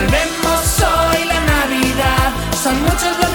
Salvemos hoy la Navidad, son muchos los